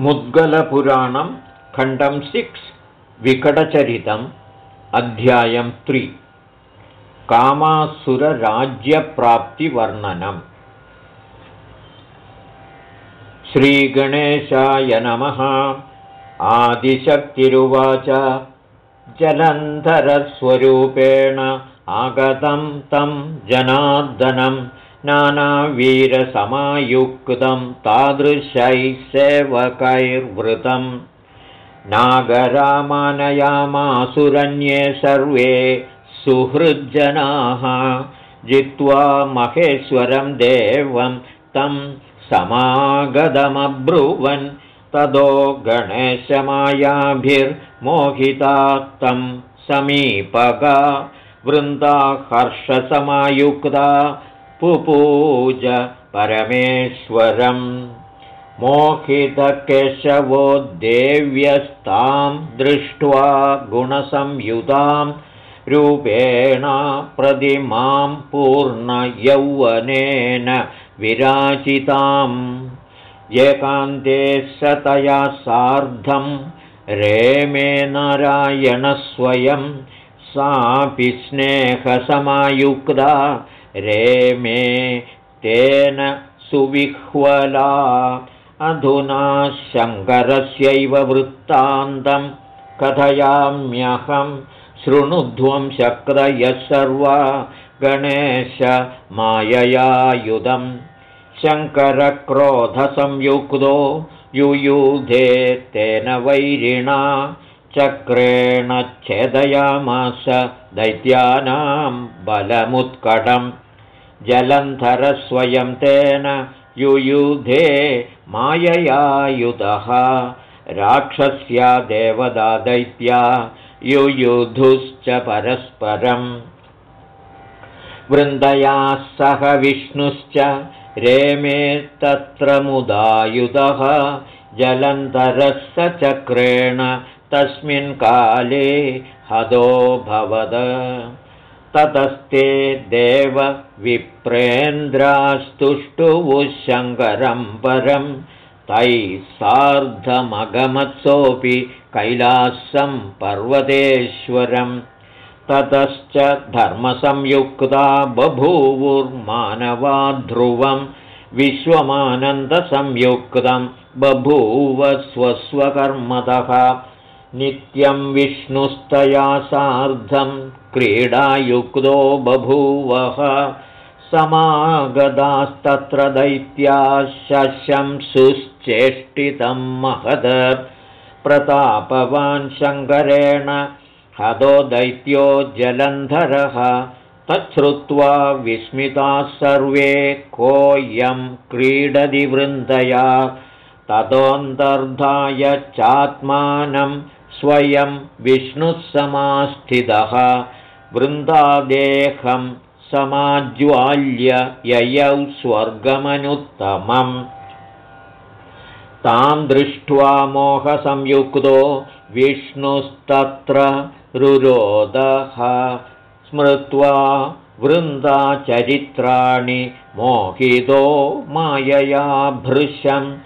मुद्गलपुराणं खण्डं सिक्स् विकटचरितम् अध्यायं त्रि। कामासुरराज्यप्राप्तिवर्णनम्। श्रीगणेशाय नमः। आदिशक्तिरुवाच। जलन्धरस्वरूपेण आगतं तं जनार्दनं नानावीरसमायुक्तं तादृशैः सेवकैर्वृतं नागरामानयामासुरन्ये सर्वे सुहृज्जनाः। जित्वा महेश्वरं देवं तं समागतमब्रुवन्। तदो गणेशमायाभिर्मोहिता तं समीपगा। वृन्दाहर्षसमायुक्ता पुपूज परमेश्वरम्। मोहितकेशवो देव्यस्तां दृष्ट्वा गुणसंयुतां रूपेण प्रतिमां पूर्णयौवनेन विराजिताम्। एकान्ते सतया सार्धं रेमे नारायणस्वयं सापि स्नेहसमायुक्ता रेमे तेन सुविह्वला। अधुना शङ्करस्यैव वृत्तान्तं कथयाम्यहं शृणुध्वं शक्रयः सर्वा गणेशमाययायुधं शङ्करक्रोधसंयुक्तो युयुधे तेन वैरिणा चक्रेण छेदयामास दैत्यानां बलमुत्कटम् जलन्धरस्वयं तेन युयुधे माययायुधः। राक्षस्या देवदा दैत्या युयुधुश्च परस्परम्। वृन्दया सह विष्णुश्च रेमे तत्र मुदायुधः। जलन्धरः स चक्रेण तस्मिन् काले हदोऽभवद ततस्ते देवविप्रेन्द्रास्तुष्टुवुः शङ्करं परं तैः सार्धमगमत्सोऽपि कैलासं पर्वतेश्वरं। ततश्च धर्मसंयुक्ता बभूवुर्मानवा ध्रुवं विश्वमानन्दसंयुक्तं बभूव स्वस्वकर्मतः नित्यं विष्णुस्तया सार्धं क्रीडायुक्तो बभूवः समागदास्तत्र दैत्याशंसुश्चेष्टितं महद। प्रतापवान् शङ्करेण हदो दैत्यो जलन्धरः। तच्छ्रुत्वा विस्मिताः सर्वे कोऽयं क्रीडति वृन्दया। ततोऽन्तर्धाय चात्मानं स्वयं विष्णुः समास्थितः वृन्दादेहं समाज्वाल्य ययौ स्वर्गमनुत्तमम्। तां दृष्ट्वा मोहसंयुक्तो विष्णुस्तत्र रुरोदः। स्मृत्वा वृन्दाचरित्राणि मोहितो मायया भृशम्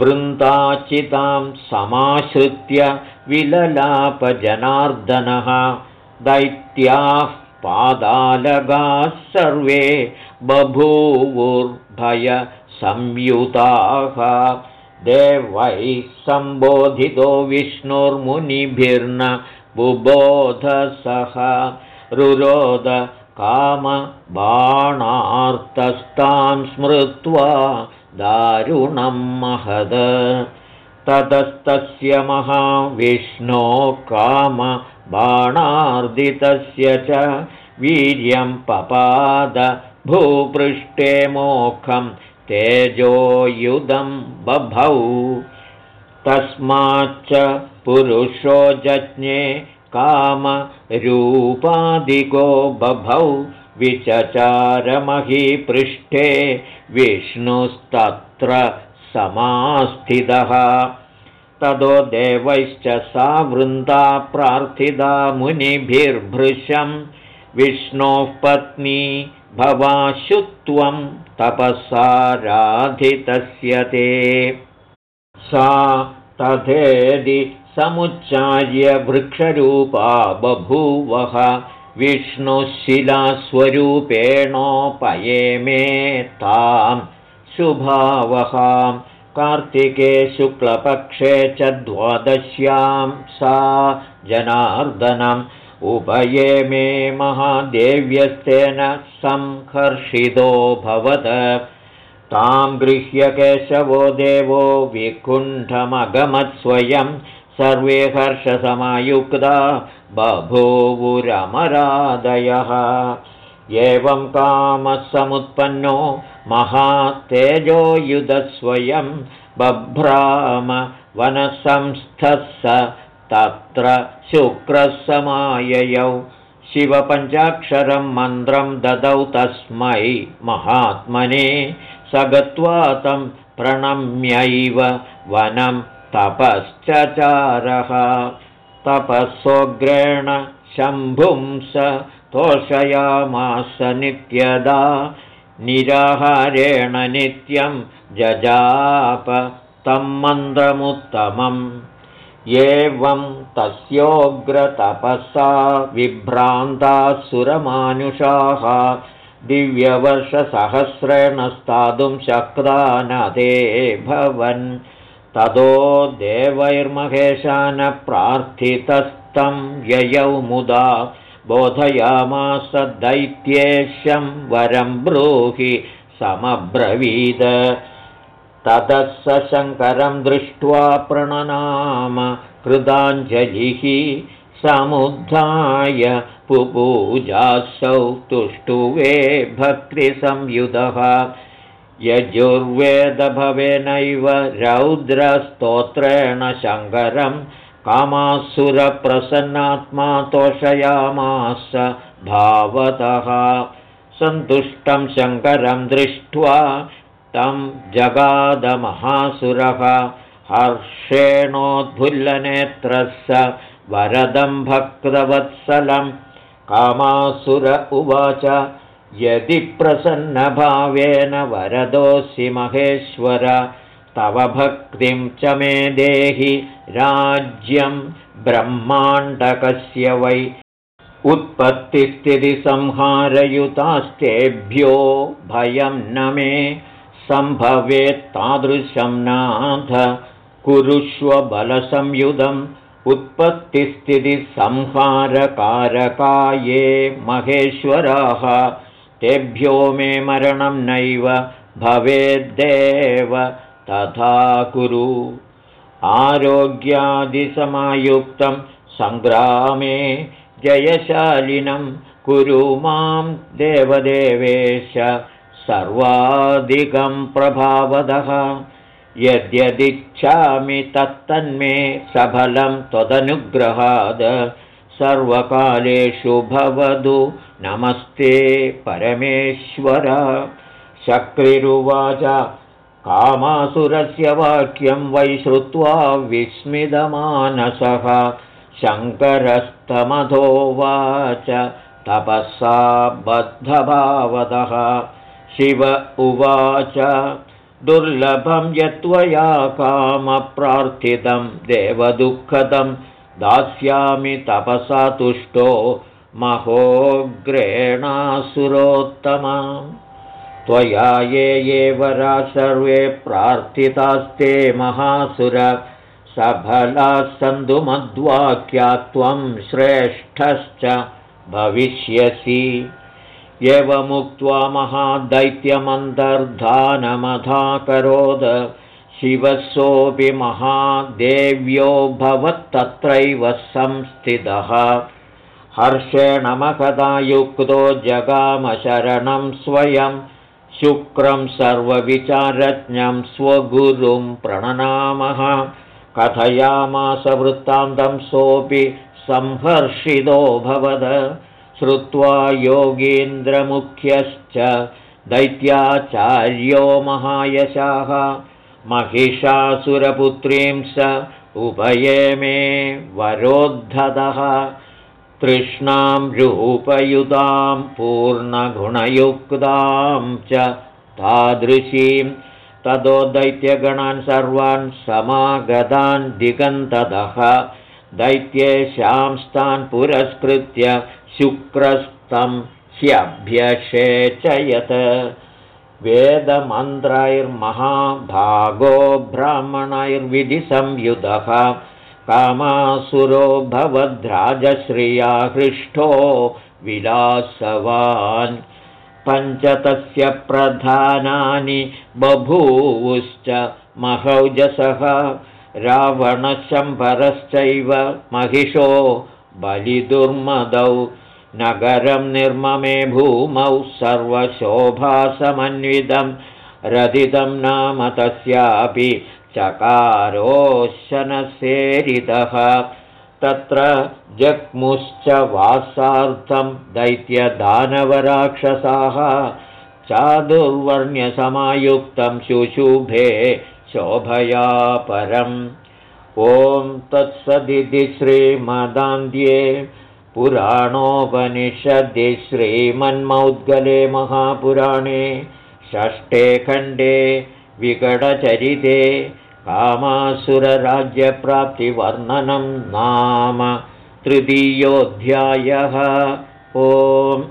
वृन्दाचितां समाश्रित्य विललापजनार्दनः। दैत्याः पादालगाः सर्वे बभूवुर्भयसंयुताः। देवैः सम्बोधितो विष्णुर्मुनिभिर्न बुबोधसः। रुरोद कामबाणार्तस्तां स्मृत्वा दारुणं महद ततस्तस्य महाविष्णो कामबाणार्दितस्य च वीर्यं पपाद भूपृष्ठे मोखं तेजोयुधं बभौ तस्माच्च पुरुषो जज्ञे कामरूपादिको बभौ। विचचारमहीपृष्ठे विष्णुस्तत्र समास्थितः। ततो देवैश्च सा वृन्दा प्रार्थिता मुनिभिर्भृशं। विष्णोः पत्नी भवाशुत्वं तपसा राधितस्य ते। सा तथेदि समुच्चार्य वृक्षरूपा बभूवः। विष्णुशिलास्वरूपेणोपये मे तां शुभावहां कार्तिके शुक्लपक्षे च द्वादश्यां सा जनार्दनम्। उभये मे महादेव्यस्तेन संहर्षितो भवद। तां गृह्य केशवो देवो विकुण्ठमगमत्स्वयं। सर्वे हर्षसमायुक्ता बभूवुरमरादयः। एवं कामः समुत्पन्नो महातेजोयुधस्वयं बभ्राम वनसंस्थः स तत्र शुक्रसमाययौ। शिवपञ्चाक्षरं मन्त्रं ददौ तस्मै महात्मने। स गत्वा तं प्रणम्यैव वनं तपश्चचारः। तपःसोग्रेण शम्भुं स तोषयामास नित्यदा निराहारेण नित्यं जजाप तं मन्त्रमुत्तमम् एवं तस्योग्रतपसा विभ्रान्ताः सुरमानुषाः। दिव्यवर्षसहस्रेण स्थातुं शक्ता न ते भवन्। ततो देवैर्महेशान प्रार्थितस्तं ययौ मुदा बोधयामास दैत्येशं वरं ब्रूहि समब्रवीद। ततः स शङ्करं दृष्ट्वा प्रणनाम कृताञ्जलिः समुद्धाय पुपूजासौ तुष्टुवे भक्तिसंयुधः। यजुर्वेदभवेनैव रौद्रस्तोत्रेण शङ्करं कामासुरप्रसन्नात्मा तोषयामास भावतः सन्तुष्टं शङ्करं दृष्ट्वा तं जगादमहासुरः हर्षेणोद्भुल्लनेत्रः स वरदं भक्तवत्सलं। कामासुर उवाच यदि प्रसन्नभावेन वरदोऽसि महेश्वर तव भक्तिं च मे देहि राज्यं ब्रह्माण्डकस्य वै उत्पत्तिस्थितिसंहारयुतास्तेभ्यो भयं न मे सम्भवेत्तादृशं नाथ कुरुष्वबलसंयुधम् उत्पत्तिस्थितिसंहारकारकाये महेश्वराः तेभ्यो मे मरणं नैव भवेद्देव तथा कुरु। आरोग्यादिसमायुक्तं सङ्ग्रामे जयशालिनं कुरु मां देवदेवेश सर्वाधिकं प्रभावदः। यद्यदिच्छामि तत्तन्मे सफलं त्वदनुग्रहाद। सर्वकालेषु भवतु। नमस्ते परमेश्वर। शक्रिरुवाच कामासुरस्य वाक्यं वै श्रुत्वा विस्मितमानसः। शङ्करस्तमधोवाच तपःसा बद्धभावतः शिव उवाच दुर्लभं यत्त्वया कामप्रार्थितं देवदुःखदं दास्यामि तपसा तुष्टो महोग्रेणासुरोत्तमा त्वया ये ये वरा सर्वे प्रार्थितास्ते महासुर। सफलाः सन्तु मद्वाक्या त्वं श्रेष्ठश्च भविष्यसि। एवमुक्त्वा महादैत्यमन्तर्धानमधाकरोद। शिवसोऽपि महादेव्यो भवत्तत्रैव संस्थितः। हर्षेण मखदायुक्तो जगामशरणं स्वयं शुक्रं सर्वविचारज्ञं स्वगुरुं प्रणनामः। कथयामासवृत्तान्तं सोऽपि भवद। श्रुत्वा योगीन्द्रमुख्यश्च दैत्याचार्यो महायशाः। महिषासुरपुत्रीं स उभये मे वरोद्धतः तृष्णां रूपयुतां पूर्णगुणयुक्तां च तादृशीं ततो दैत्यगणान् सर्वान् समागतान् दिगन्ततः दैत्येशांस्तान् पुरस्कृत्य शुक्रस्तं ह्यभ्यषेचयत्। वेदमन्त्रैर्महाभागो ब्राह्मणैर्विधिसंयुधः कामासुरो भवद्राजश्रिया हृष्टो विलासवान्। पञ्चतस्य प्रधानानि बभूवुश्च महौजसः। रावणशम्भरश्चैव महिषो बलिदुर्मदौ। नगरं निर्ममे भूमौ सर्वशोभासमन्वितं। रदितं नाम तस्यापि चकारोशनसेरितः। तत्र जग्मुश्च वासार्थं दैत्यदानवराक्षसाः। चादुर्वर्ण्यसमायुक्तं शुशुभे शोभया परम्। ॐ तत्सदिति श्रीमदान्ध्ये पुराणोपनिषदि श्रीमन्मौद्गले महापुराणे षष्ठे खण्डे विकटचरिते कामासुरराज्यप्राप्तिवर्णनं नाम तृतीयोऽध्यायः। ओम्